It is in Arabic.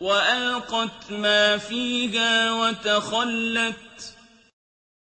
وَأَلْقَتْ مَا فِيهَا وَتَخَلَّتْ